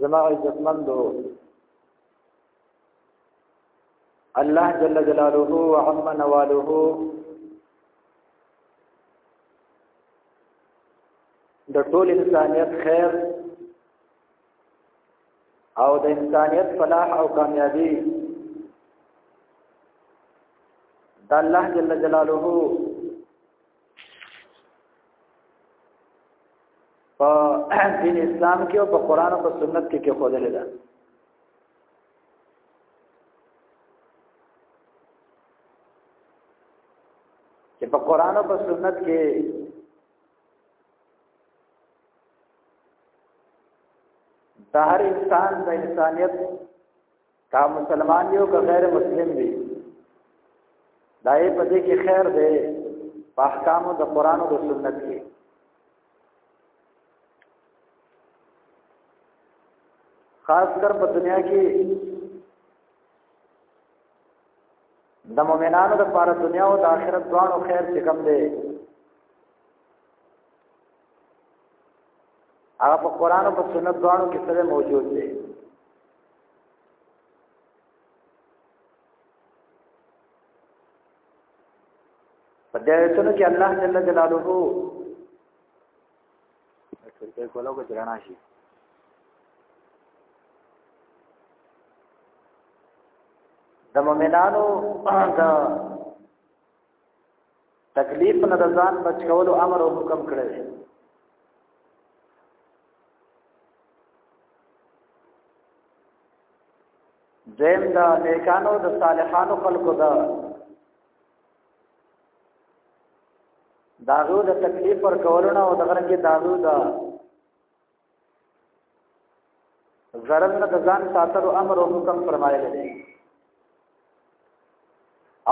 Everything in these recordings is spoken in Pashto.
زما عزتمندو الله جل جلاله وعم نواله د ټول انسانيت خیر او د انسانيت فلاح او کامیابی د الله جل جلاله په دین اسلام کې او په قران او په سنت کې کې خو دلته چې په قران او په سنت کې د هر انسان د انسانيت تا مسلمان یو که غیر مسلم وي دا یې په دې کې خیر دی په احکامو د قران او د سنت کې خاص کر په دنیا کې د مؤمنانو لپاره دنیا او د آخرت دواړو خیر چې کوم دی هغه په قران او په سنت دواړو کې سره موجود دی په دې ایتونو کې الله جل جلاله ټولګي کولو کې رڼا شي د مؤمنانو د تکلیف نه د ځان بچ کولو امر او حکم کړی دی زم دا نیکانو د صالحانو خلقو دا داغو د تکلیف پر کولونه او دغه رنګه داغو دا ضرر نه د ځان ساتلو امر او حکم فرمایلی دی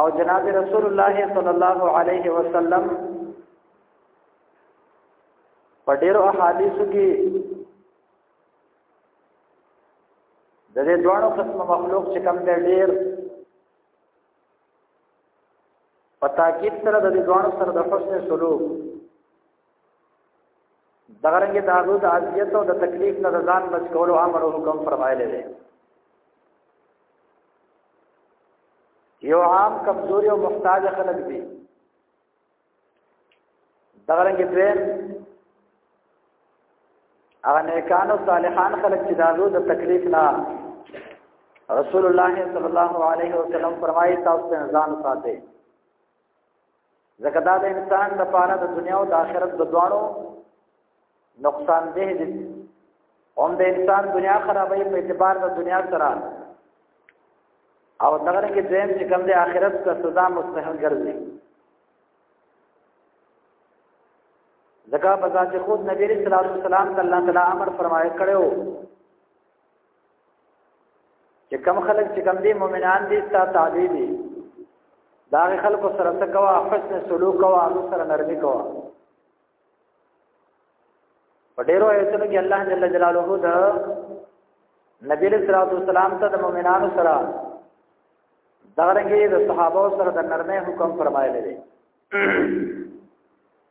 او جناب رسول الله صلی الله علیه وسلم په ډیرو احادیثو کې د دې دوانو قسم مخلوق چې کم دی ډیر په تاکید سره د دې دوانو سره د حسن سلوک دغه رنګ د هغه د اذیت او د تکلیف نه ځان بچ کولو امر او حکم فرمایلی دی یو عام کمزوري او محتاج خلک دي دغه رنګ دویم هغه نیکانو صالحان خلک چې دالو د تکلیف نه رسول الله صلی الله علیه وسلم فرمایي تاسو ته ځان ساتي ځکه دا د انسان د پاره د دنیا او د آخرت د دواړو نقصان ده دي هم د انسان دنیا خرابې په اعتبار د دنیا سره او دغه کې دیم چې کوم د آخرت ته سزا مستحق ګرځي ځکه په ذات خود نبی رسول الله صلی الله علیه وسلم الله تعالی امر فرمایي کړو چې کم خلک چې کم دي مؤمنان دي ستا تابع دي دا خلک سره څه کوا حسن سلوک کوا او سره نرمي کوا په ډیرو ایتونو کې الله جل جلاله دا نبی صلی الله علیه وسلم ته د مؤمنانو سره دا رنګه د صحابه سره د نرمه حکم فرمایلی دی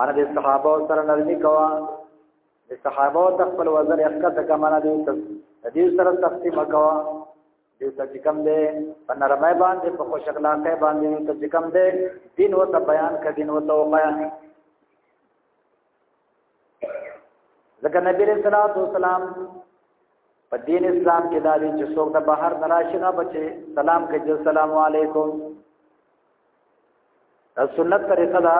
معنی د صحابه سره نرمي کوا د صحابه د خپل وزن اخته کمانه دي د دې سره سختي مکوا دې ته چې کوم دې په نرمه باندې په خوش اخلاقه باندې ته چې کوم دې دین او ته بیان ک دین او ته بیان ځکه نبی رسول الله سلام په دین اسلام کې دا دي چې څوک د بهر نراشي نه بچي سلام کوي سلام علیکم دا سنت طریقه دا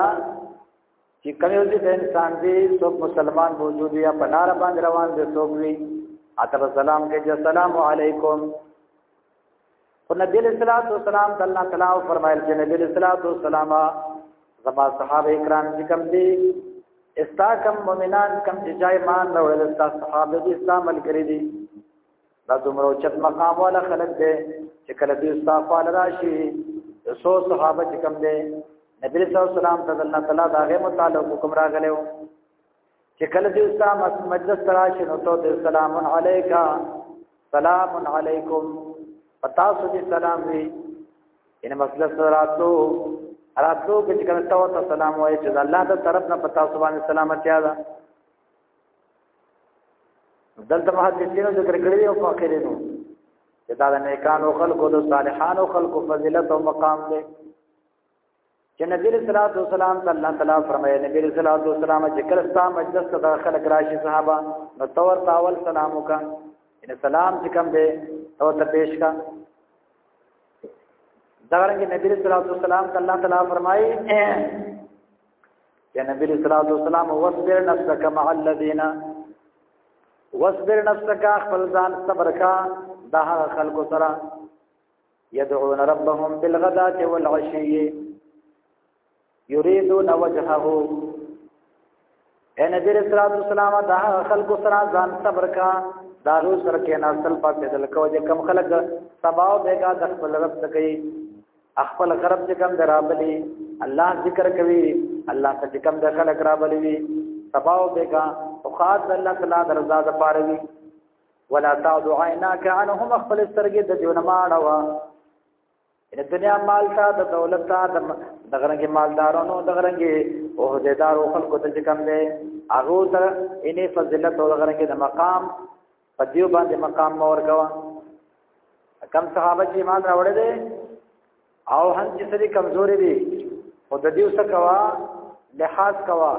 چې کوم یو چې انسان دی څوک مسلمان موجود یا په لار باندې روان دی څوک وی اتر سلام کې چې السلام علیکم خو نبی علیہ الصلوۃ والسلام د الله تعالی فرمایل چې نبی علیہ الصلوۃ والسلام زما صحابه کرام چې کوم دی استا کم مومنان کم چې جای مان راوړل استا صحابه دي اسلام الګری دي دا دومره چت مقام والا خلق دی چې کله دوی استغفار راشي سو صحابه چې کوم دی نبی صلی الله علیه وسلم ته الله تعالی دا غي متعلق حکم راغلی و چې کله دوی اسلام مجلس راشي نو ته سلام علیکا سلام علیکم پتا سو دي سلام وی ان مجلس راتو راتو کې کله ته سلام وایي چې الله د طرف نه پتا سو باندې سلامتی ده دلته محدثینو ذکر کړی او فاقرینو چې دا د نیکانو خلقو د صالحانو خلقو فضیلت او مقام دی چې نبی صلی الله علیه وسلم ته الله تعالی فرمایي نبی صلی الله علیه وسلم چې کله ستا مجلس ته داخل راشي صحابه نو تور تاول سلام وکا ان سلام چې کوم دی او ته پیش کا دا رنګ نبی صلی الله علیه وسلم ته الله تعالی فرمایي یا نبی صلی الله علیه وسلم واصبر نفسك مع الذين واصبر نفسك خپل ځان صبر کا دا هغه خلکو سره يدعون ربهم بالغداة والعشي يريدون وجهه اے نبی صلی الله علیه وسلم دا هغه خلکو سره ځان صبر کا دا روز سره کې ناسل پاتې دلکو چې کم خلک سباو بیگا د خپل رب څخه خپل غرب چې کوم درابلی الله ذکر کوي الله ته چې کوم د خلق رابلی وي سباو بیگا او خاص الله تعالی درزا د پاره وي ولا تعد عیناک عنهم خپل سترګې د دیونه ماړوا د دنیا مال ته د دولت ته د دغرنګي مالدارانو دغرنګي او هدیدارو خلکو ته چې کم دی هغه تر انې فضیلت او دغرنګي د مقام په دیو باندې مقام مور کوا کم صحابه چې ایمان راوړل دي او هم چې سړي کمزوري دي او د دیو څخه کوا لحاظ کوا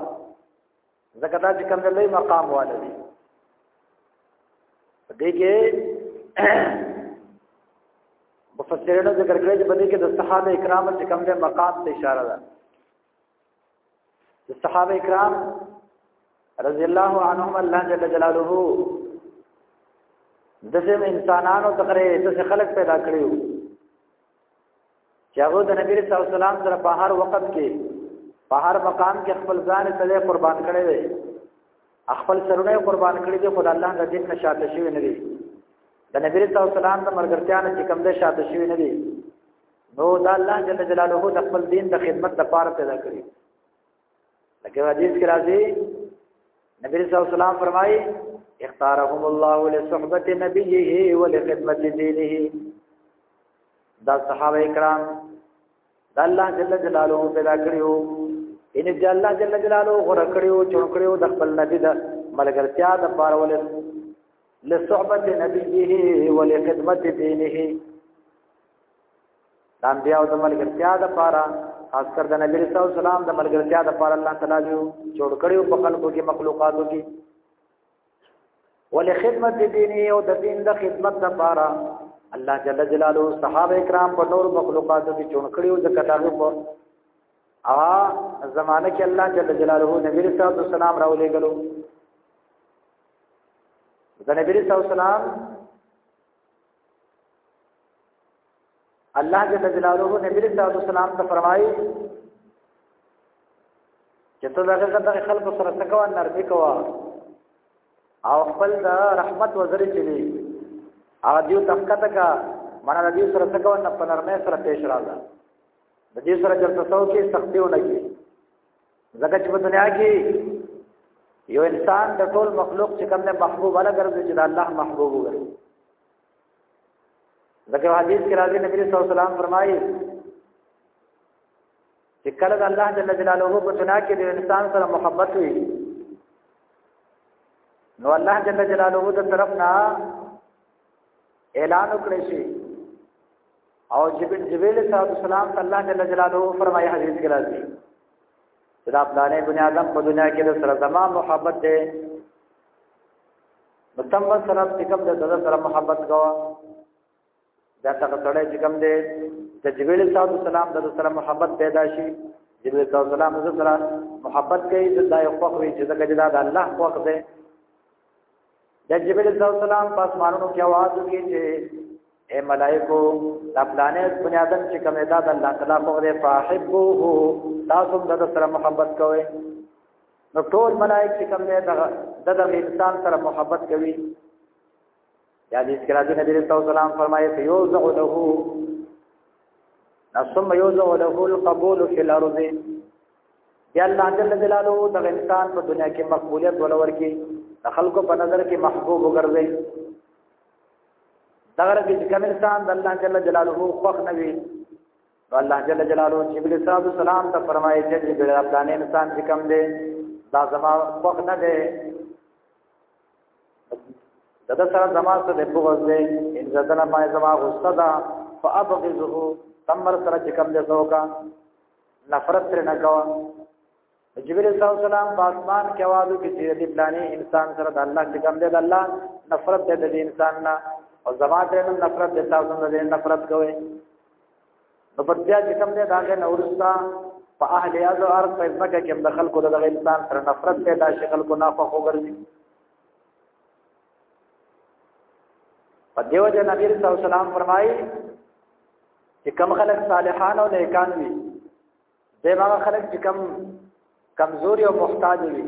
ځکه دا چې کم لوی مقام واله دي دې کې مفسرینو ذکر کړی چې په دې کې د صحابه کرامو چې کم له مقام ته اشاره ده د صحابه کرام رضی الله عنهم الله جل جلاله دغه انسانانو تقرې دغه خلق پیدا کړیو چې هغه د نبی رسول الله سلام سره په هر وخت کې په هر مقام کې خپل ځان ته قربان کړی دی خپل سرونه قربان کړی دی خدای الله د دین نشاته شوی نه دی د نبی رسول الله سلام د مرګرتیا نه چې کوم د شاته شوی نه دی نو دا الله جل جلاله د خپل دین د خدمت لپاره پیدا کړی لکه حدیث کې راځي نبی صلی الله علیه وسلم فرمایي اختارهم الله لصحبت نبيه ولخدمت دينه دا صحابه کرام دا الله جل جلاله پیدا کړیو ان دې الله جل جلاله غره کړیو چون کړیو د خپل نبی د ملګرتیا د پاره ول لصحبت نبيه ولخدمت دينه د انبیا او د ملګرتیا د پاره خاص کر د نبی رسول سلام د ملګرتیا د پاره الله تعالی دی جوړ کړی او په خلکو کې مخلوقاتو کې ولې خدمت دیني او د دین د خدمت د پاره الله جل جلاله صحابه کرام په نور مخلوقاتو کې جوړ کړی او د کتابو په ا زمانه کې الله جل جلاله نبی رسول سلام راولې غلو د نبی رسول سلام الله جل جلاله نبی رسول الله سلام ته فرمایي چې ته دغه دغه خلق سره تکوا نرمي کوا او خپل د رحمت وزري چلی او دیو تفکت کا منا دیو سره تکوا نه پنرمه سره پیش راځه د دې سره چې تاسو کې سختي ونه کی زکه چې په دنیا کې یو انسان د ټول مخلوق چې کوم نه محبوب ولا ګرځي چې الله محبوب وګرځي لکه حدیث کې راځي نبی صلی الله علیه وسلم فرمایي چې کله د الله جل جلاله په تنا کې د انسان سره محبت وي نو الله جل جلاله د طرف نه اعلان وکړي شي او جبريل جبريل صلی الله علیه وسلم الله جل جلاله فرمایي حدیث کې راځي چې دا پلانې بنی آدم په دنیا کې د سره زما محبت ده متمم سره چې کوم د دغه سره محبت کا دا څنګه سره چې کوم ده د جبريل صلی الله علیه وسلم د سره محبت پیدا شي جبريل صلی الله علیه وسلم سره محبت کوي دا یو خوخ وي چې دا د الله خوخ ده د جبرئیل علیه السلام په اسمانونو کې आवाज وکړي چې اے ملائکو دا پلانې بنی آدم چې کومه دا د الله تعالی په غره فاحبوه تاسو د سره محبت کوئ نو ټول ملائک چې کوم نه د د انسان سره محبت کوي یا دې ذکر دې نبی رسول سلام فرمایي فیوزع له ثم یوزع له القبول فی الارض یا الله جل جلاله د انسان په دنیا کې مقبولیت ولور کې د خلکو په نظر کې محبوب وګرځي دا غره چې کوم انسان د الله جل جلاله خوښ نه وي نو الله جل جلاله چې بل صاحب سلام ته فرمایي چې بل افغان انسان چې کم دی دا زما خوښ نه دی دغه سره زما سره بغض دی ان زدن ما زما غصه ده فابغضه تمر سره چې کم دی زوکا نفرت تر نه کاوه جبريل صلی الله علیه وسلم په اسمان کې وادو کې چې دې پلانې انسان سره د الله چې کوم دې د الله نفرت دې د انسان نه او زما تر نه نفرت دې تاسو نه دې نفرت کوي نو پر بیا چې کوم دې داګه نورستا په اهل یاد او ارض په ځمکه کې د خلکو د انسان سره نفرت پیدا شي خلکو نافه وګرځي په دیو جن نبی صلی الله علیه وسلم فرمایي چې کم خلک صالحان او نیکان وي د هغه خلک چې کم کمزوري او محتاج وي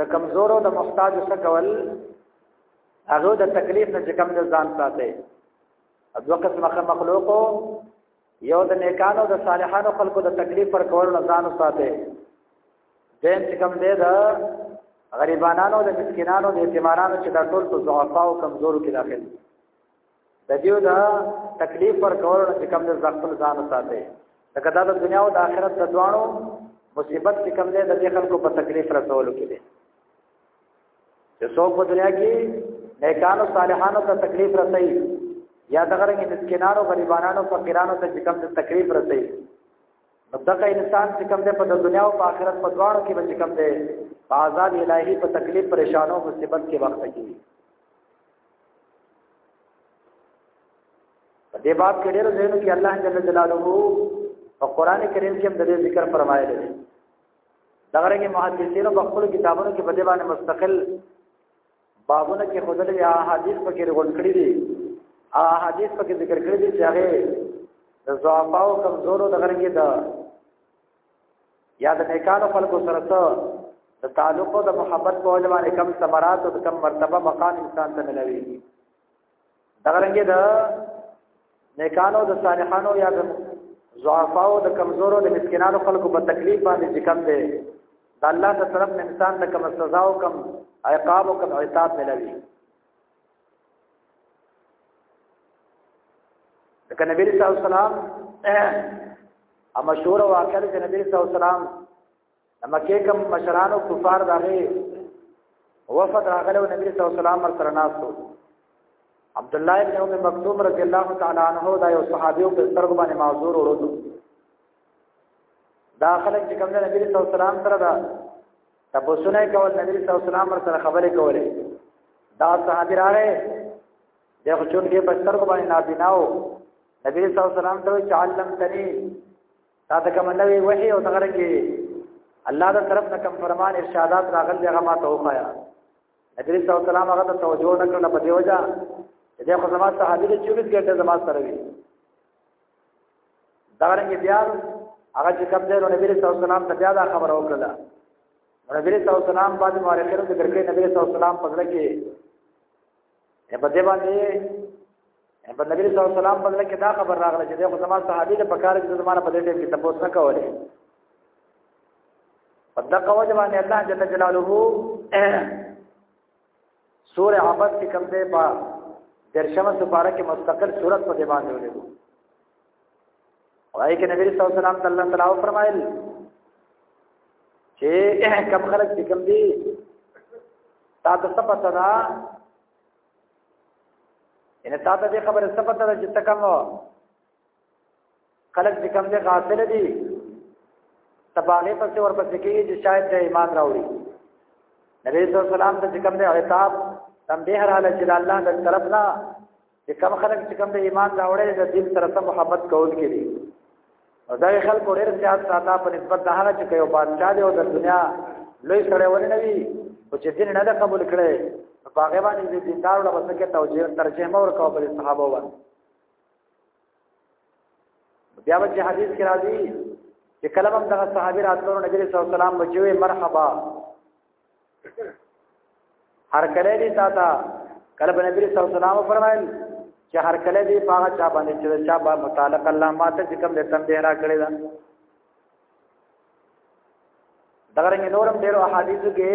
دا کمزور او د محتاج څخه کول هغه د تکلیف نه کم د ځان ساتي دوه قسمه مخلوق یو د نیکانو د صالحانو خلکو د تکلیف پر کول نه ځان ساتي دیم چې کم دی دا غریبانانو د مسکینانو د یتیمانانو چې دا ټول په ضعفا او کمزورو کې داخل د دیو دا تکلیف پر کول چې کوم د ځخپل ځان ساتي دا کدا د دنیا او د آخرت د دوانو مصیبت چې کوم دی د دې خلکو په تکلیف رسولو کې دی چې څوک په دنیا کې نیکانو صالحانو ته تکلیف رسي یا دغه رنګ مسکینانو غریبانو فقیرانو ته چې کوم د تکلیف رسي نو دغه انسان چې کوم دی په دنیا او په آخرت په دوانو کې به کوم دی په عذاب الهي په تکلیف پریشانو مصیبت کې وخت کیږي په دې باب کې ډېر ځایونه کې الله جل جلاله په قران کریم کې هم د دې ذکر فرمایلی دی دا غره محدثینو په خپل کتابونو کې په دې باندې مستقل بابونه کې خدل یا حدیث په کې غونډ کړی دي ا حدیث په کې ذکر کړی دي چې هغه د ضعفاو کمزورو د غره کې د یا د نیکانو خلکو سره ته د تعلق او د محبت په وجه باندې کم ثمرات او کم مرتبه مقام انسان ته ملوي دا رنګه د نیکانو د صالحانو یا د ضعفاو د کمزورو د مسکینانو خلکو په تکلیف باندې ذکر دی د الله تعالی طرف انسان د کم سزا او کم عقاب او کم عتاب ملوي ځکه نبی صلی الله علیه وسلم ا مشهور واقعه چې نبی صلی الله علیه وسلم مکه کوم مشران او کفار دغه وفد راغله نبی صلی الله علیه وسلم ور سره ناسو عبد الله ابن ام مکتوم رضی الله تعالی عنہ دا یو صحابي او سترګ باندې معذور ورته دا خلک چې کوم نبی صلی الله علیه وسلم سره دا تاسو نه کول نبی صلی الله علیه وسلم پر سره خبرې کولې دا صحابي راغې د خچون کې بستر کو باندې نابیناو نبی صلی الله علیه وسلم ته چالم تني تا ته کوم نوې وحي او دغه کې الله دا طرف نه کوم فرمان ارشادات راغل دغه ما ته وخایا نبی صلی الله علیه وسلم هغه ته توجه نه کړل په دی وجہ دې خو زما صحابي د 24 ګټه زما سره وی دا رنګ بیا هغه چې کوم ځای نبی رسول الله سلام ته بیا دا خبر او کړل نبی رسول الله سلام باندې مورخینو د ګرګې نبی رسول الله سلام په ځل کې په دې باندې په نبی رسول الله سلام په ځل کې دا خبر راغله چې دغه زما صحابي له پکار چې زمانه په دې ټیم کې تاسو نه کولې په دغه وجه باندې الله جل جلاله سوره عبس کې کوم دی با درشمه سپاره کې مستقل صورت په دی باندې ولې وای کې نبی صلی الله علیه وسلم صلی الله علیه فرمایل چې کم خلک چې کوم دی تا ته څه پته ده ان تا ته خبره څه پته ده چې تکم خلک چې کوم دي غافل دي تباغه پسې ورپسې کېږي چې شاید د ایمان راوړي نبی صلی الله علیه وسلم ته کوم دي عتاب تم به هر حال چې الله د طرف نه چې کوم خلک چې کوم د ایمان راوړي د دین سره سم محبت کول کېږي او دا خلک ډېر زیات ساده په نسبت د هغه چې یو بادشاہ دی او د دنیا لوی سره ونه نوي او چې دین نه د قبول کړي په هغه باندې د دیندار له وسکه توجیه ترجمه ورکاو په صحابه باندې بیا په حدیث کې راځي چې کله هم دغه صحابي راتلو نبی صلی الله علیه وسلم بچوي مرحبا هر کله دې تا تا کله نبی صلی الله علیه وسلم فرمایل چې هر کله دې پاغه چا باندې چې چا با متعلق الله ماته چې کوم دې تم دې را کړی دا دغه رنګ نورم ډېر احادیث کې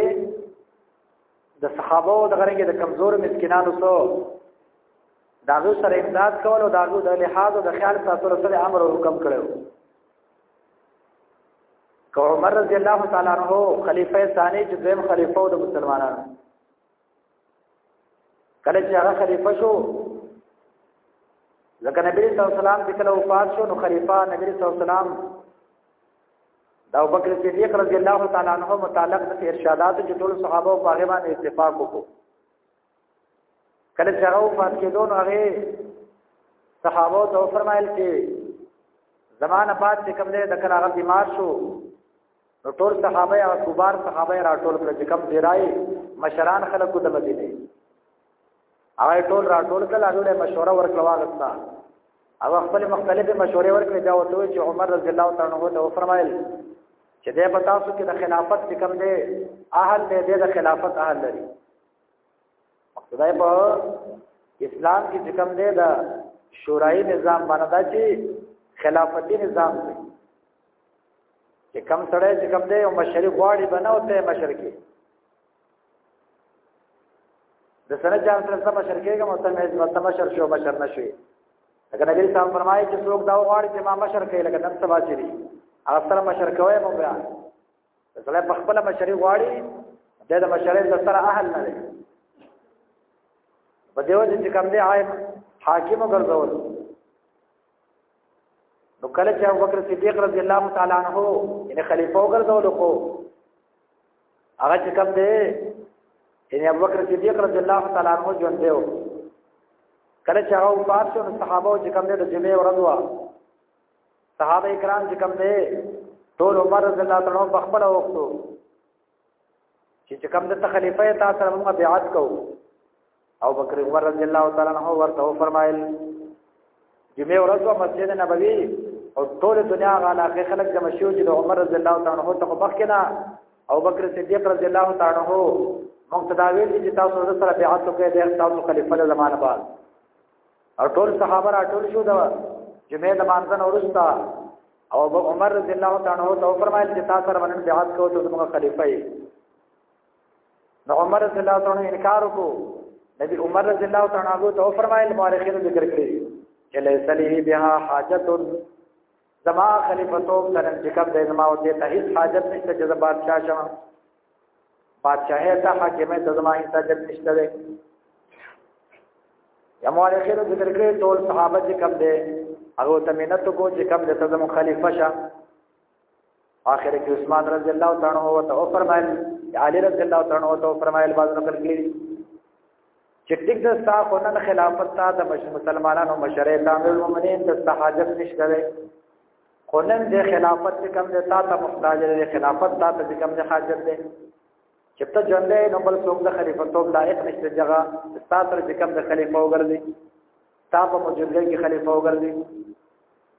د صحابه او د غرنګ د کمزور مسکینانو سو داغه سره امداد کول او داغه د لحاظ او د خیال ساتلو سره امر او حکم کړو کو عمر رضی الله تعالی عنہ خلیفہ ثانی چې دویم خلیفہ د مسلمانانو کله چې هغه خلیفہ شو ځکه نبی صلی الله علیه وسلم چې کله وفات شو نو خلیفہ نبی صلی الله علیه وسلم دا ابوبکر صدیق رضی الله تعالی عنہ متعلق د ارشادات چې ټول صحابه او هغه باندې اتفاق وکړو کله چې هغه وفات کېدو نو هغه صحابه ته فرمایل چې زمانه بعد چې کوم دی د کله هغه بیمار شو نو ټول صحابه او کبار صحابه را ټول کړ چې کوم دی راي مشران خلکو د مدینه هغه ټول راټول کړل هغه مشوره ورکړه واغستا او خپل مختلفه مشورې ورکړې دا وته چې عمر رضی الله تعالی عنہ ته فرمایل چې دې په تاسو کې د خلافت کوم دې اهل دې د خلافت اهل لري خدای په اسلام کې کوم دې د شورای نظام باندې دا چې خلافتي نظام دی چې کم سره چې کم دی او مشرک غواړي بناو ته مشرکی د سره جان سره سم مشر کېږي مو ته مې مت مشر شو مشر نشي لکه نبی صاحب فرمایي چې څوک دا غواړي چې ما مشر کوي لکه نن سبا چې دي هغه سره مشر کوي مو بیا سره په خپل مشري غواړي د د مشرۍ د سره اهل نه دی په دیو چې کوم دی عایم حاکم ګرځول نو کله چې ابوبکر صدیق رضی الله تعالی عنہ یعنی خلیفہ ګرځول خو هغه چې کوم دی ان ابو بکر صدیق رضی الله تعالی عنہ ژوند دیو کله چې هغه وفات شو صحابه چې کوم دی د جمعې ورځ وا صحابه کرام چې کوم دی ټول عمر رضی الله تعالی عنہ بخبل وختو چې کوم د خلیفہ تا سره موږ بیعت کوو او بکر عمر رضی الله تعالی عنہ ورته فرمایل جمعه ورځ په مسجد نبوي او ټول دنیا غاله کې خلک جمع شو چې د عمر رضی الله تعالی عنہ ته مخ کنا او بکر صدیق رضی الله تعالی عنہ مقتداوی چې تاسو سره بیعت وکړئ د تاسو خلیفہ له زمانه بعد او ټول صحابه را ټول شو دا جمعه د مانځن اورستا او عمر رضی الله تعالی عنہ ته فرمایل چې تاسو سره باندې بیعت کوو ته موږ خلیفہ یې نو عمر رضی الله تعالی عنہ انکار وکړو نبی عمر رضی الله تعالی عنہ ته فرمایل مورخینو ذکر کړی چې لیس لی بها حاجت زما خلیفتو ترن چې کوم د زما او ته هیڅ حاجت نشته چې زما بادشاہ شم بادشاہ ته حاکم ته زما هیڅ حاجت نشته دی یا مورخینو ذکر کړی ټول صحابه چې کوم دی هغه ته مینت کو چې کوم د تزم خلیفہ شه اخر کې عثمان رضی الله تعالی عنہ او ته فرمایل علی رضی الله تعالی عنہ ته فرمایل باز نقل کړي چې ټیک د ستا خونن خلافت تا د مسلمانانو مشره امام المؤمنین د حاجت نشته دی خونن د خلافت کم د تا ته محتاج دی خلافت تا ته کم د حاجت دی چې ته ژوندې نو بل څوک د خلیفتوب لایق نشته جګه ستا تر کم د خلیفہ وګرځي تا په موجودګۍ کې خلیفه وګرځي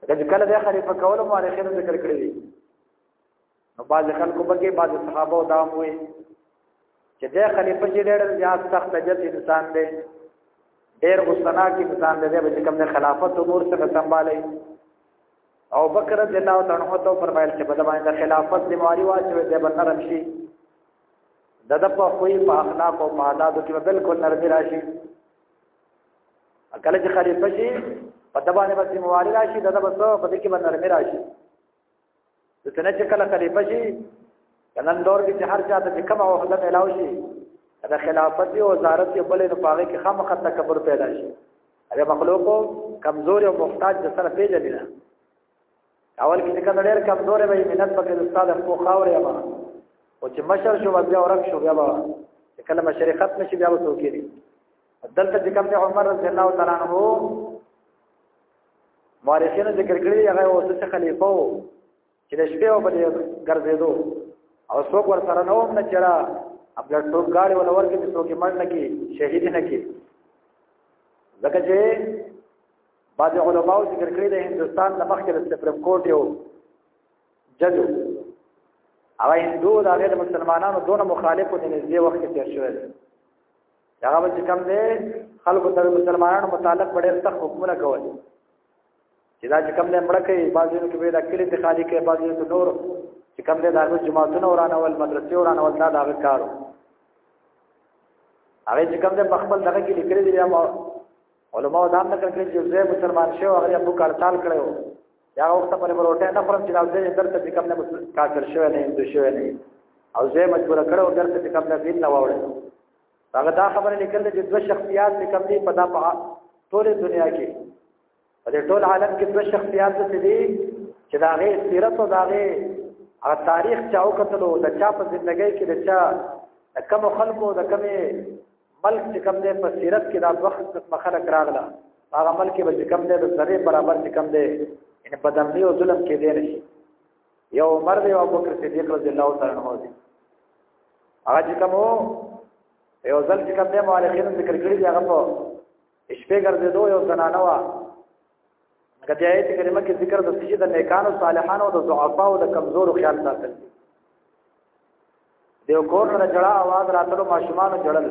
چې کله د خلیفه کولو مورخین ذکر کړی دي نو بعض خلکو بګي بعض صحابه او دام وي چې د خلیفه چې ډېر زیات سخت جد انسان دی ډېر غصنا کې انسان دی چې کوم د خلافت امور څخه سنبالي او بکر رضی الله تعالی عنہ ته فرمایل چې بده باندې خلافت ذمہ واري واچوي د بنرم شي د د په خوې په اخلاق او په عادت کې بالکل نرمي راشي کله چې خلیفہ شي په دبانې به ذمہواری راشي دغه بس په دې کې به نرمي راشي د تنه چې کله خلیفہ شي نن دور کې چې هر چا ته کومه وحدت علاوه شي دا خلافت او وزارت یې بلې نه پاغه کې خامخا تکبر پیدا شي هغه مخلوقو کمزور او محتاج د سره پیژنې نه اول کې څنګه ډېر کمزور وي مینت پکې د استاد خو خاورې ما او چې مشر شو بیا ورک شو بیا کله مشرقت نشي بیا وسو کېږي دلته چې کوم عمر رضی الله تعالی عنہ مورخینو ذکر کړی هغه اوس چې خلیفہ وو چې د شپې او بلې ګرځېدو او څوک ور سره نو نه چړه خپل ټوک غاړي ولا ورکه چې څوک مړ نه کی شهید نه کی ځکه چې بعض علماء ذکر کړی د هندستان د مخکې د سپریم کورټ یو جج هغه هندو د هغه مسلمانانو دونه مخالفو د نږدې وخت کې تیر شوی دا هغه چې کوم دی خلکو ته مسلمانانو متعلق ډېر سخت حکمونه کول چې دا چې کوم دی مړ کوي بعضیو کې به دا کلی ته خالی کوي بعضیو کې نور چې کوم دی دا هغه جماعتونه ورانول مدرسې ورانول دا دا کارو هغه چې کوم دی په خپل دغه کې لیکلي دي علماء دا نه کړی چې زه مسلمان شو هغه ابو کارتال کړو یا وخت پر وروټه نه فرم چې دا ځای درته چې کوم نه کافر شوی نه هندو شوی نه او زه مجبور کړو درته چې کوم نه دین نه واوړل هغه دا خبره لیکل چې دوه شخصیات چې کوم دي په دا په ټوله دنیا کې په دې ټول عالم کې دوه شخصیات څه دي چې دا غي سیرت او دا غي هغه تاریخ چاو کتلو د چا په ژوندۍ کې د چا کم خلکو د کمې ملک چې کوم دی په سیرت کې دا دوه قسمه خلک راغله هغه ملک به چې کوم دی د ذرې برابر چې کوم دی یعنې بدامني او ظلم کېدی نه شي یو عمر دی او ابوبکر صدیق رضی الله تعالی عنه دی هغه چې کوم یو ځل چې کوم دی مورخینو ذکر کړي دی هغه په شپې ګرځېدو یو زنانه وه کدی آیت کریمه کې ذکر د سجد د نیکانو صالحانو د ضعفا او د کمزورو خیال ساتل دیو کور نه جړه आवाज راتلو ماشومان جړل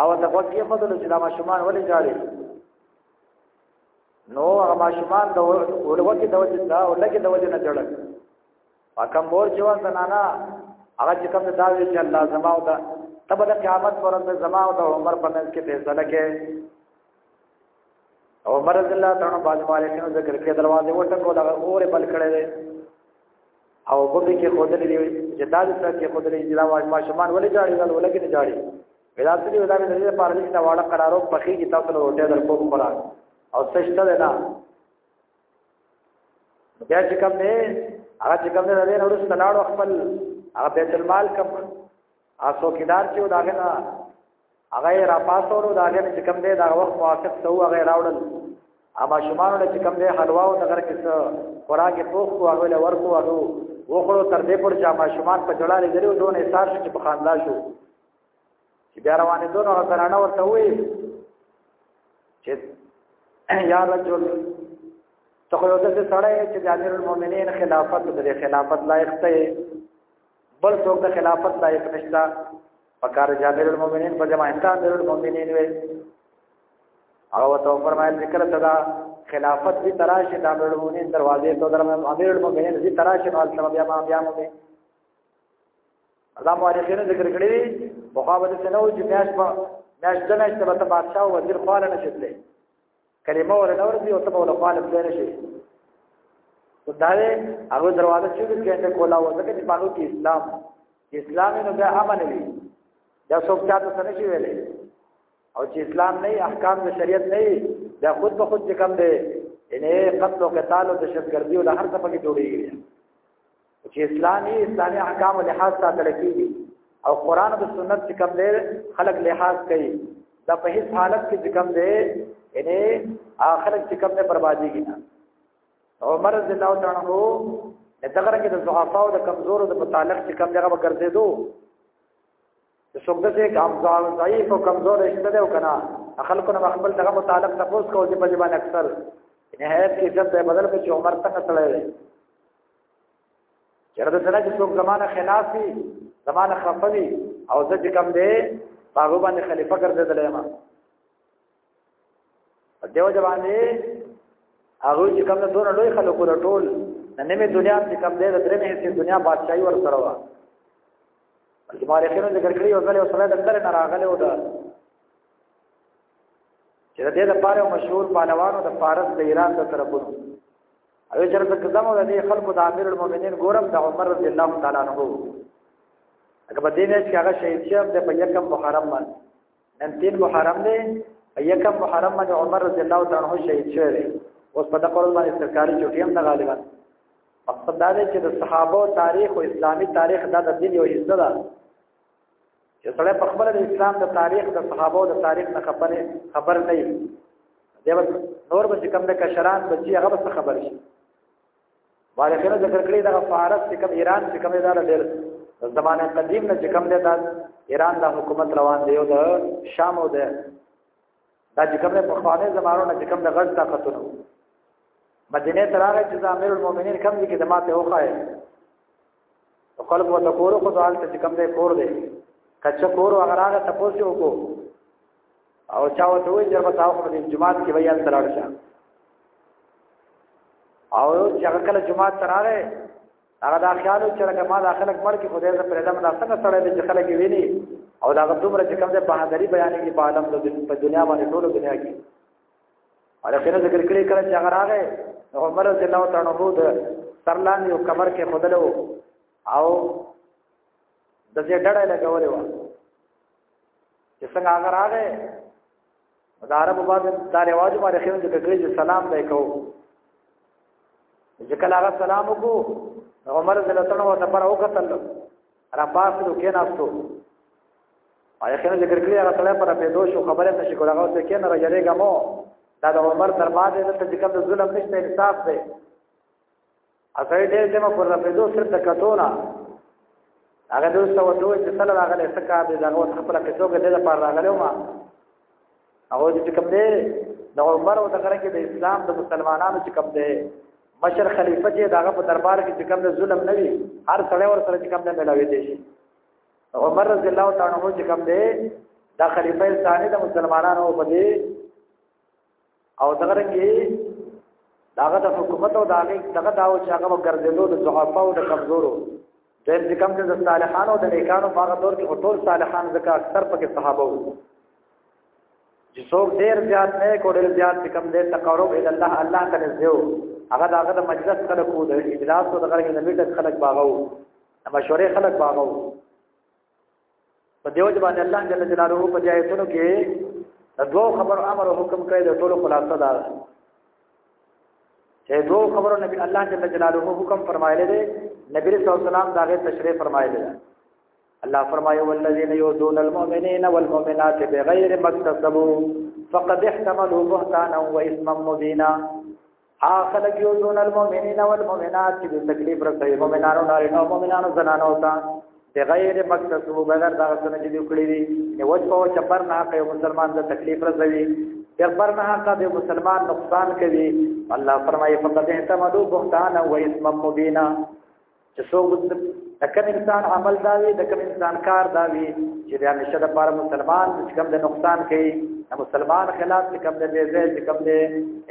او د وکیه په دل چې دا ماشومان ولې جاړي نو هغه ماشومان د ولوکه د وجه دا ولکه د وجه نه جړل پکم مور جوان زنانا هغه چې کوم دا وی چې الله زما او دا تبه د قیامت پر ورځ زما او د عمر په منځ کې فیصله کې عمر رضی الله تعالی عنہ باندې مالکانو ذکر کې دروازه وټکو دا اوره بل کړي دي او ګوبې کې خودلې دي چې دا د سره کې خودلې دي دا واج ماشومان ولې جاړي دا ولې کې جاړي ودا دې ودا مې دې پاره دې دا واړه قرارو پخې کې تاسو له وټه در کوم قران او سشته ده نه بیا چې کوم نه هغه چې کوم نه لري نو ستناړو خپل هغه بیت المال کوم اسو کیدار چې دا غنا هغه را پاسولو دا غنا چې کوم دی دا وخت موافق ته هغه راوړل اما شمانو له چې کوم دی حلوا او دغه کې څه خوراکه پوخ کو هغه له ورکو هغه وخړو تر دې پر چې ما شمان په جړا لري او دونه اثر شو چې په خاندا شو چې بیا روانې دونه غرانه ورته وې چې یا رجل ته خو یو څه سړی چې د امیر المؤمنین خلافت د خلافت لایق دی بل څوک د خلافت لایق نشتا پکار جابر المؤمنین په جماعت ته امیر المؤمنین وي او تو فرمایل ذکر صدا خلافت دي تراش د امیر المؤمنین دروازې ته درم امیر المؤمنین دي تراش نو سم بیا ما بیا مو دا مورخین ذکر کړی دي مخابره سنو چې میاش په میاش دنه چې په بادشاہ وزیر خواله نشته کلمه ور نه ورځي او ته په لخوا نه پلان شي وداوی هغه دروازه چې څنګه کولا و ځکه چې پالو کې اسلام اسلام نو بیا امن وي دا څوک چاته سره شي ویلې او چې اسلام نه احکام د شریعت نه دا خود به خود کم دی یعنی قتل او قتال او دهشتګردي او هر څه پکې جوړیږي چې اسلامي اسلامي احکام له حاصل ساتل کیږي او قران او سنت چې کوم دی خلق له حاصل کوي دا په هیڅ حالت کې چې کوم دی یعنی اخر چې کوم دی بربادي کی نه عمر رضی الله تعالی عنہ دغه کې د ضعفا او د کمزورو د متعلق چې کوم دغه وګرځې دو د څوګه چې کم ضعیف او کمزور رشتہ دی او کنه خلکو نه خپل دغه متعلق تفوس کوي چې په ځبان اکثر نهایت کې جب بدل کې عمر تک سره چېرې د سره چې څوک زمانه خلاف وي زمانه خفوي او زه چې کم دی هغه باندې خلیفہ ګرځېدلې ما دیو ځواني هغه چې کم نه دور لوی خلکو رټول نن مې دنیا چې کم دی د درې مې چې دنیا بادشاہي ور سره وا چې مارخینو ذکر کړی او ځلې او سره د اندر نه راغله او دا چې د دې لپاره مشهور پهلوانو د فارس د ایران د طرفونو او چې رته قدم او د خلکو د امیر المؤمنین ګورم د عمر رضی الله تعالی عنہ هغه په دې نه چې هغه شهید شو د په یکم محرم باندې نن تین محرم دی په یکم محرم باندې عمر رضی الله تعالی عنہ شهید شو دی اوس په دغه ورځ باندې سرکاري چټي هم نه غالبا مقصد دا دی چې د صحابه تاریخ او اسلامي تاریخ دا د دین یو حصہ ده چې سړی په خپل د اسلام د تاریخ د صحابه او د تاریخ نه خبر خبر نه وي دی بس نور به کوم د کشران بچي هغه بس خبر شي مالکره ذکر کړی دا فارس چې کوم ایران چې کوم دا ډېر زمانه قدیم نه چې کوم دی دا ایران د حکومت روان دی او د شام او د دا چې کوم په خوانه زمانو نه چې کوم د غږ طاقتونه مدینه تراره چې امیر المؤمنین کوم دي کې د ماته وخایي خلک ورته کور خو ځان ته کم دی کور دی کچ کور هغه راغه تاسو یو کو او چا وته وي چې په تاسو په جماعت کې ویل ترړ شه او چې هغه کله جماعت تراغه هغه دا خیال چې لکه ما دا خلک مړ کې خدای ته پرېدم دا څنګه سره دې چې خلک ویني او دا غوډمره چې کوم دې بهادری بیانې کې په عالم د دنیا باندې ټول دنیا کې علي خیر ذکر کړی کله چې هغه راغی عمر رضی الله تعالی عنہ د سرلان یو کمر کې خدلو او د دې ډړې لګولې و چې څنګه هغه راغی دا عربو باندې دا رواج باندې خیر ذکر کړی چې سلام دی کو چې کله هغه سلام وکړو عمر رضی الله تعالی عنہ ته پر وکتل را پاسو کې ناستو آیا خنه ذکر کړی هغه سره پر په دوه شو خبره نشي کولای هغه څه کې نه راځي ګمو دا د عمر تر باندې د تجکب د ظلم نشته انصاف دی اته ډېر دمه پر په دوه سره د کتونه هغه دوسته وته چې سره راغله سکه به دا غوښته خپل کڅوګه د لپاره راغله ما هغه چې کوم دی د عمر او دغه کې د اسلام د مسلمانانو چې کوم دی مشر خلیفہ چې داغه په دربار کې چې کوم دی ظلم نه وي هر سړی ور سره چې کوم دی ملاوي دي شي عمر رضی الله تعالی عنہ چې کوم دی دا خلیفہ ثانی د مسلمانانو په دې او دغه کې داغه د حکومت او داغه دغه داو چې هغه ګرځېدو د ضعفاو د کمزورو دیم چې کوم د صالحانو د نیکانو په هغه دور کې ټول صالحان ځکه اکثر پکې صحابه وو چې څوک ډېر زیات نه کوډل زیات چې کوم دې تقرب ال الله الله ته نزيو هغه دا هغه د مجلس خلک وو د اجلاس او د غره د میټ خلک باغو د مشورې خلک باغو په دیو جبان الله جل جلاله په دې آیتونو کې د دوه خبر امر او حکم کوي د ټولو خلاصه ده چې دوه خبرو نبی الله جل جلاله حکم فرمایلی دی نبی رسول الله سلام داغه تشریح فرمایلی دی الله فرمایي والذین یؤذون المؤمنین والمؤمنات بغیر ما اکتسبوا فقد احتملوا بهتانا واثما مبینا اخل کیو دون المؤمنین والمؤمنات چې تکلیف رسوي مؤمنانو نارینه او مؤمنانو زنانو ته بغیر مقصد وو بغیر دا څه چې دی کړی دی نو وځ په چپر نه کوي مسلمان د تکلیف رسوي چپر نه کا د مسلمان نقصان کوي الله فرمایي فقط احتملوا بهتانا و اسم مبینا چې څوک د کوم انسان عمل دا وي د کوم انسان کار دا وي چې د همیشه د پاره مسلمان چې کوم د نقصان کوي د مسلمان خلاف چې کوم د بیزه چې کوم د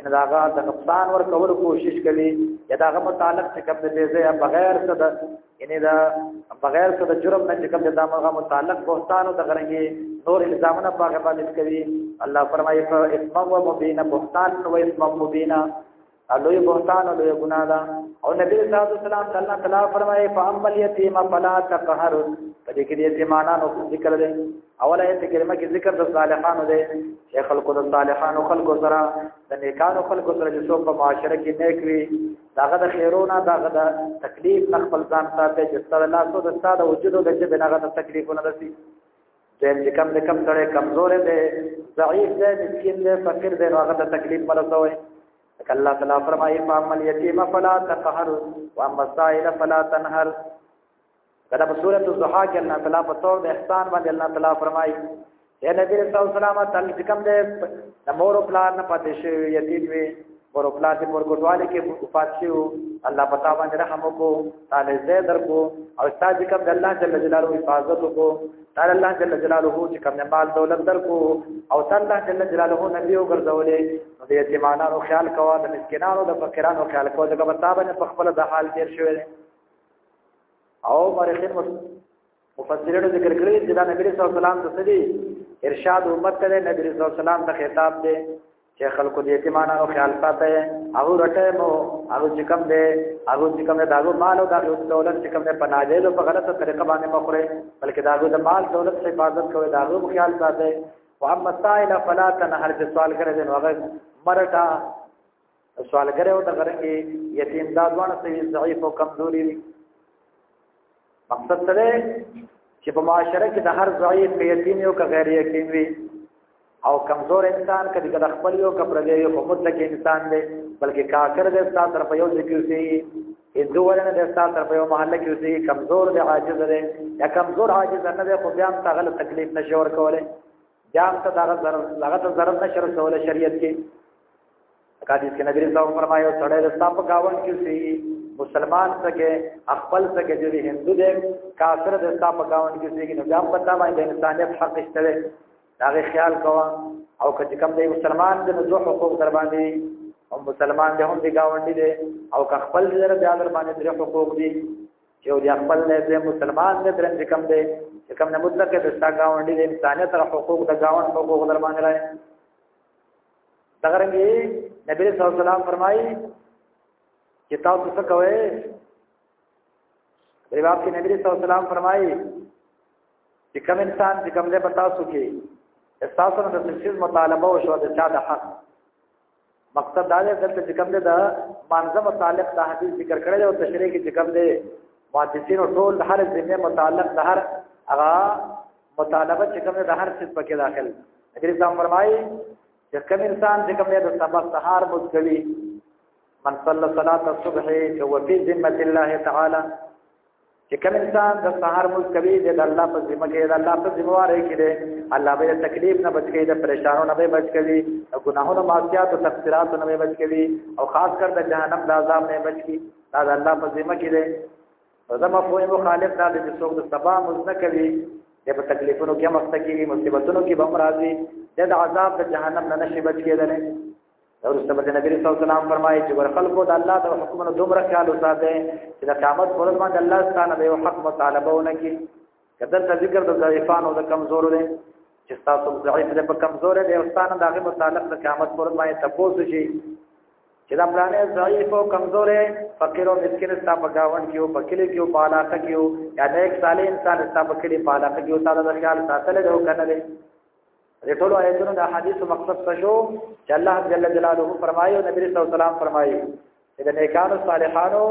ان داغه د نقصان ور کول کوشش کوي یا داغه متعلق چې کوم د بیزه بغیر څه د ان دا بغیر څه د جرم نه چې کوم د دماغه متعلق بهتان او د غرنګي نور الزامونه په هغه باندې کوي الله فرمایي اسمه مبینه بهتان او اسمه مبینه لوی بهتان او لوی ګناه ده او نبی صلی الله علیه وسلم الله تعالی فرمایي فامل یتیم فلا تقهر په دې کې د یتیمانو ذکر دی اوله ایت کلمه کې ذکر د صالحانو دی چې خلکو د صالحانو خلکو سره د نیکانو خلکو سره چې څوک په معاشره کې نیک وي داغه د خیرونه داغه د تکلیف نه خپل ځان ساتي چې ستاسو الله سو د ستاسو وجود او د جبه نه غته تکلیفونه رسي دیم چې کم دې کم سړی کمزور دی ضعیف دی مسکین دی فقیر دی نو هغه ته تکلیف مرسوي الله تعالی فرمایي فامل یتیم فلا تقهر واما السائل فلا تنهر کله په سورۃ الضحى کې الله تعالی په تور د احسان باندې الله تعالی فرمایي اے نبی رسول الله صلی الله علیه وسلم تل کوم دې د مور او پلان نه پاتې شي یتیم وي پر خپل دې پر کوټوالي کې وفات شو الله پتا باندې رحم وکړو تعالی زه درکو او استاد کوم د الله جل جلاله حفاظت وکړو تعالی الله جل جلاله چې کوم مال دولت درکو او تعالی الله جل جلاله نبی او ګرځولې نو دې یتیمانو خیال کوا د مسکینانو د فقیرانو خیال کوا ځکه پتا باندې په خپل د حال تیر شوی او مرخین مفسرینو ذکر کړی چې دا نبی رسول الله د سړي ارشاد امت ته نبی رسول الله سلام ته خطاب دی چې خلکو دې یتیمانو او خیال ساته او رټه مو او چې کوم دې او چې کوم دې داغو مال او داغو دولت چې کوم دې پناجې له په غلطه طریقه باندې مخره بلکې داغو د مال دولت څخه حفاظت کوي داغو خیال ساته او اما سائل فلا تنهر چې سوال کړي نو هغه مرټا سوالګر او دغه رنګ یتیم دا دوه سوي ضعیف او کمزوري دي مقصد څه دی چې په معاشره کې د هر ضعیف یتیم یو که غیر یتیم وي او کمزور انسان کدی کله خپل یو کپر دی یو مطلق انسان دی بلکې کافر دی ستاسو طرف یو ځکه اوسي هندو ورنه د ستاسو طرف یو محل کې اوسي کمزور دی عاجز دی یا کمزور عاجز نه دی خو بیا هم تغل تکلیف نشور کوله جام ته دغه ضرر لغه ته ضرر نشر کول شریعت کې حدیث کې نبی رسول الله فرمایو سړی د ستاپ گاون کې سي مسلمان څخه خپل څخه جوړي هندو دې کافر د ستاپ گاون کې سي نو جام پتا باندې انسانيت حق شته دا خیال کوا او کچ کم دی مسلمان د نزو حقوق در باندې او مسلمان دې هم دی گاونډي دې او که خپل در بیا در باندې درې حقوق دي یو د خپل نه مسلمان نه درنځ کم دی چې کوم نه مطلق د ستا گاونډي د انسانیت تر حقوق د گاوند حقوق در باندې راځي دغرنګي نبی صلی الله علیه وسلم فرمایي چې تاسو څه کوئ ریواب کې نبی صلی الله علیه وسلم فرمایي چې کوم انسان چې کوم له پتا سو کې تاسو نه د تفسیر مطالبه او شو د چا د حق مقصد دا دی دلته چې کوم دی دا مانزه متعلق دا حدیث ذکر کړی دی او تشریح کې چې کوم دی محدثین او ټول هر ذمه متعلق د هر هغه مطالبه چې کوم دی د هر څه پکې داخل حضرت صاحب فرمایي چې کوم انسان چې کوم دی د سبا سهار مز کوي من صلى صلاه الصبح وفي ذمه الله تعالی چې کوم انسان د سهار مز کوي د الله په ذمہ کې د الله په ذمہ واره کې دی الله به تکلیف نه بچ کوي د پریشانو نه به بچ کوي د ګناهونو معصیت او تقصیرات نه به بچ کوي او خاص کر د جهنم د عذاب نه بچ کوي دا د الله په ذمہ کې دی دا مفهوم مخالف دا د څوک د سبا مز نه کوي د په تکلیفونو کې مخته کیږي مصیبتونو کې به مرضی د عذاب د جهنم نه نشي بچ کېدلی ورسته به نبی رسول الله فرمایي چې ور خلکو د الله د حکمونو دومره خیال وساته چې د قیامت پر ورځ باندې الله ستانه به یو حق مطالبه ونکي کدر ته ذکر د ضعیفانو د کمزورو دی چې تاسو ضعیف د په کمزور دی او ستانه دغه متعلق د قیامت پر ورځ باندې تپوس شي چې دا پلانې ضعیف او کمزور فقیر او مسکین ستا په گاون کې او په کلی کې او په علاقه کې او یا د یک صالح انسان ستا په کلی په علاقه کې او تعالی د خیال ساتل دی او کنه دی د ټولو آیتونو د حدیث مقصد څه شو چې الله جل جلاله فرمایي او نبی صلی الله علیه وسلم فرمایي چې د نیکانو صالحانو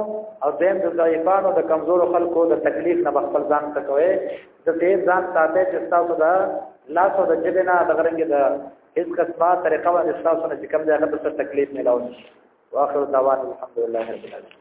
او دیم د ضعیفانو د کمزورو خلکو د تکلیف نه بخپل ځان تکوي د دې ځان ساته چې تاسو دا لاس او د جبنا د غرنګ د هیڅ قسمه طریقه باندې تاسو نه کوم ځای غته څه تکلیف نه لاوي واخر دعوان الحمدلله رب العالمین